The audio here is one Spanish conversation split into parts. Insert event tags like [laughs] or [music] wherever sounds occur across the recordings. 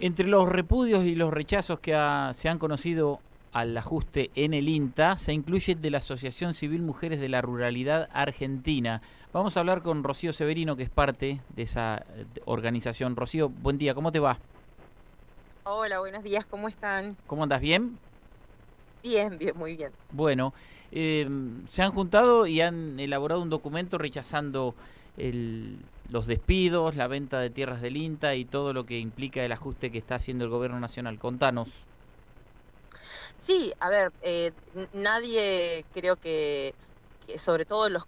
Entre los repudios y los rechazos que se han conocido al ajuste en el INTA se incluye de la Asociación Civil Mujeres de la Ruralidad Argentina. Vamos a hablar con Rocío Severino, que es parte de esa eh, organización. Rocío, buen día, ¿cómo te va? Hola, buenos días, ¿cómo están? ¿Cómo andas? ¿Bien? Bien, bien, muy bien. Bueno, eh, se han juntado y han elaborado un documento rechazando los despidos, la venta de tierras del INTA y todo lo que implica el ajuste que está haciendo el gobierno nacional. Contanos. Sí, a ver, eh, nadie creo que, sobre todo los,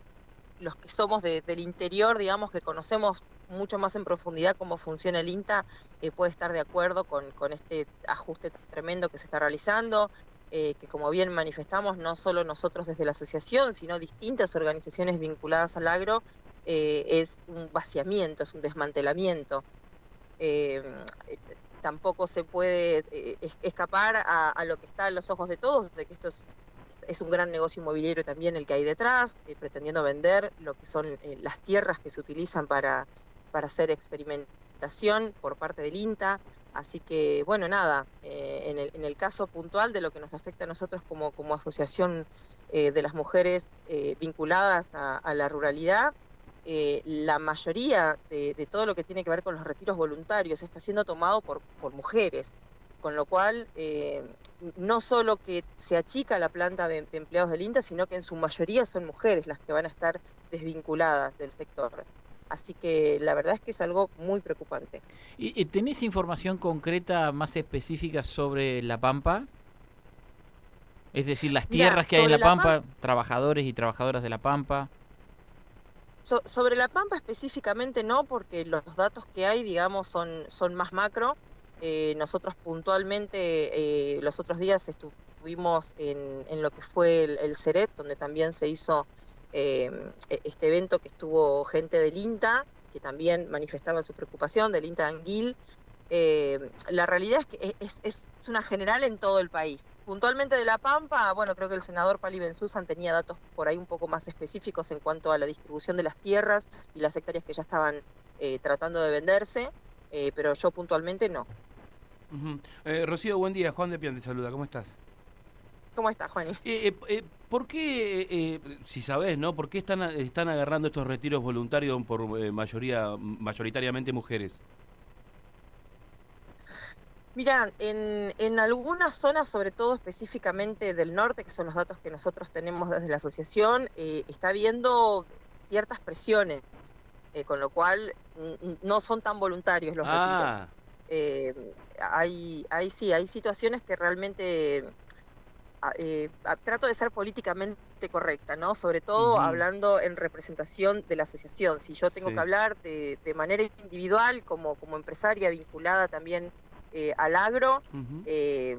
los que somos del interior, digamos, que conocemos mucho más en profundidad cómo funciona el INTA, eh, puede estar de acuerdo con, con, este ajuste tremendo que se está realizando. Eh, que como bien manifestamos, no solo nosotros desde la asociación, sino distintas organizaciones vinculadas al agro, eh, es un vaciamiento, es un desmantelamiento. Eh, tampoco se puede escapar a, lo que está en los ojos de todos, de que esto es, un gran negocio inmobiliario también el que hay detrás, pretendiendo vender lo que son las tierras que se utilizan para, para hacer experimentación por parte del INTA. Así que, bueno, nada, eh, en, el, en, el, caso puntual de lo que nos afecta a nosotros como, como asociación eh, de las mujeres eh, vinculadas a, la ruralidad, la mayoría de, todo lo que tiene que ver con los retiros voluntarios está siendo tomado por, por mujeres, con lo cual no solo que se achica la planta de, de empleados del INTA, sino que en su mayoría son mujeres las que van a estar desvinculadas del sector. Así que la verdad es que es algo muy preocupante. ¿Y, tenés información concreta más específica sobre La Pampa? Es decir, las tierras que hay en La, Pampa, trabajadores y trabajadoras de La Pampa. Sobre La Pampa específicamente no, porque los datos que hay, digamos, son, son más macro. Eh, nosotros puntualmente eh, los otros días estuvimos en, en lo que fue el, CERET, donde también se hizo Em, e, este evento que estuvo gente del INTA, que también manifestaba su preocupación, del INTA Anguil. Em, la realidad es que e, es, es, una general en todo el país. Puntualmente de La Pampa, bueno, creo que el senador Pali Benzuzan tenía datos por ahí un poco más específicos en cuanto a la distribución de las tierras y las hectáreas que ya estaban eh, tratando de venderse, eh, pero yo puntualmente no. Eh, Rocío, buen día. Juan de Pian te saluda. ¿Cómo estás? ¿Cómo estás, Juani? ¿Por qué, eh, si sabés, ¿no? ¿Por qué están, están agarrando estos retiros voluntarios por eh, mayoría, mayoritariamente mujeres? Mira, en, en algunas zonas, sobre todo específicamente del norte, que son los datos que nosotros tenemos desde la asociación, eh, está habiendo ciertas presiones, con lo cual no son tan voluntarios los ah. retiros. hay, hay, sí, hay situaciones que realmente eh, trato de ser políticamente correcta, ¿no? Sobre todo hablando en representación de la asociación. Si yo tengo que hablar de, manera individual, como, como empresaria vinculada también eh, al agro, eh,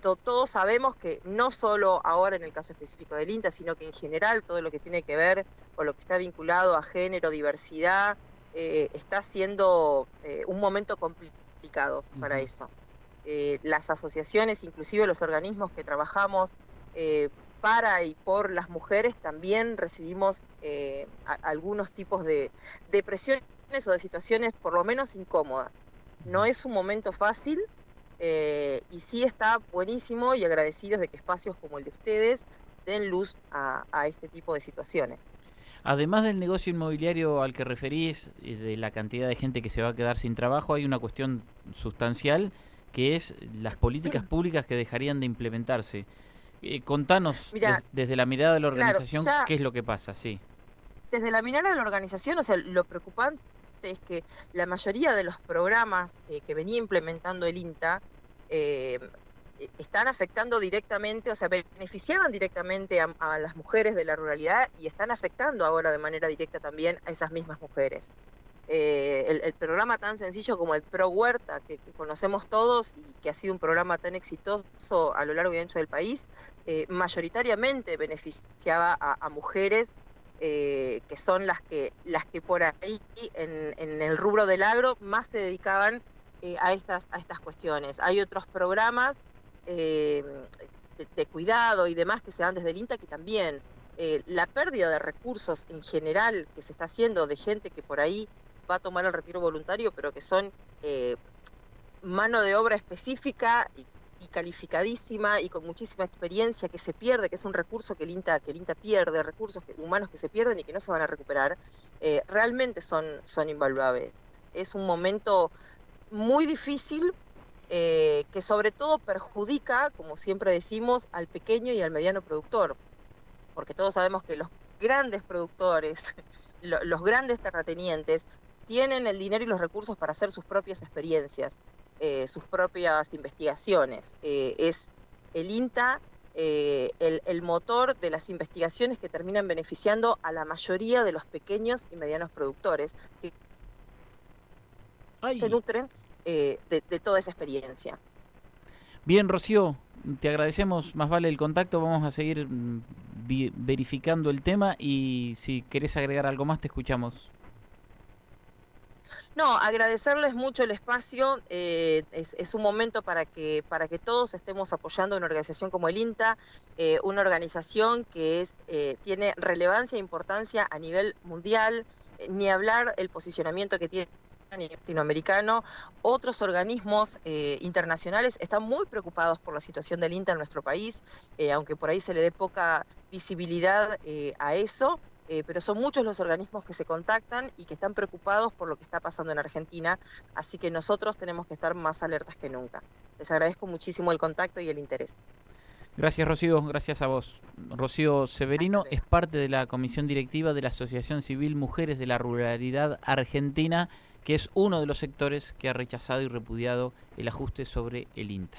todos sabemos que no solo ahora en el caso específico del INTA, sino que en general todo lo que tiene que ver con lo que está vinculado a género, diversidad, está siendo un momento complicado para eso. Eh, las asociaciones, inclusive los organismos que trabajamos eh, para y por las mujeres, también recibimos eh, algunos tipos de, presiones o de situaciones por lo menos incómodas. No es un momento fácil y sí está buenísimo y agradecidos de que espacios como el de ustedes den luz a, a este tipo de situaciones. Además del negocio inmobiliario al que referís, de la cantidad de gente que se va a quedar sin trabajo, hay una cuestión sustancial que es las políticas públicas que dejarían de implementarse. Eh, contanos desde la mirada de la organización qué es lo que pasa, sí. Desde la mirada de la organización, o sea, lo preocupante es que la mayoría de los programas eh, que venía implementando el INTA eh, están afectando directamente, o sea, beneficiaban directamente a, las mujeres de la ruralidad y están afectando ahora de manera directa también a esas mismas mujeres. Eh, el, programa tan sencillo como el Pro Huerta, que, conocemos todos y que ha sido un programa tan exitoso a lo largo y ancho del país, mayoritariamente beneficiaba a, mujeres eh, que son las que, las que por ahí en, el rubro del agro más se dedicaban a, estas, a estas cuestiones. Hay otros programas de, de, cuidado y demás que se dan desde el INTA que también la pérdida de recursos en general que se está haciendo de gente que por ahí va a tomar el retiro voluntario, pero que son eh, mano de obra específica y, calificadísima y con muchísima experiencia que se pierde, que es un recurso que el INTA, que el pierde, recursos humanos que se pierden y que no se van a recuperar, eh, realmente son, son invaluables. Es un momento muy difícil eh, que sobre todo perjudica, como siempre decimos, al pequeño y al mediano productor, porque todos sabemos que los grandes productores, [laughs] los grandes terratenientes, tienen el dinero y los recursos para hacer sus propias experiencias, eh, sus propias investigaciones. Eh, es el INTA el, motor de las investigaciones que terminan beneficiando a la mayoría de los pequeños y medianos productores que se nutren eh, de, toda esa experiencia. Bien, Rocío, te agradecemos, más vale el contacto, vamos a seguir mm, verificando el tema y si querés agregar algo más te escuchamos. No, agradecerles mucho el espacio. Eh, es, un momento para que para que todos estemos apoyando una organización como el INTA, eh, una organización que es tiene relevancia e importancia a nivel mundial. ni hablar el posicionamiento que tiene latinoamericano, otros organismos eh, internacionales están muy preocupados por la situación del INTA en nuestro país, eh, aunque por ahí se le dé poca visibilidad eh, a eso, pero son muchos los organismos que se contactan y que están preocupados por lo que está pasando en Argentina, así que nosotros tenemos que estar más alertas que nunca. Les agradezco muchísimo el contacto y el interés. Gracias Rocío, gracias a vos. Rocío Severino es parte de la comisión directiva de la Asociación Civil Mujeres de la Ruralidad Argentina que es uno de los sectores que ha rechazado y repudiado el ajuste sobre el INTA.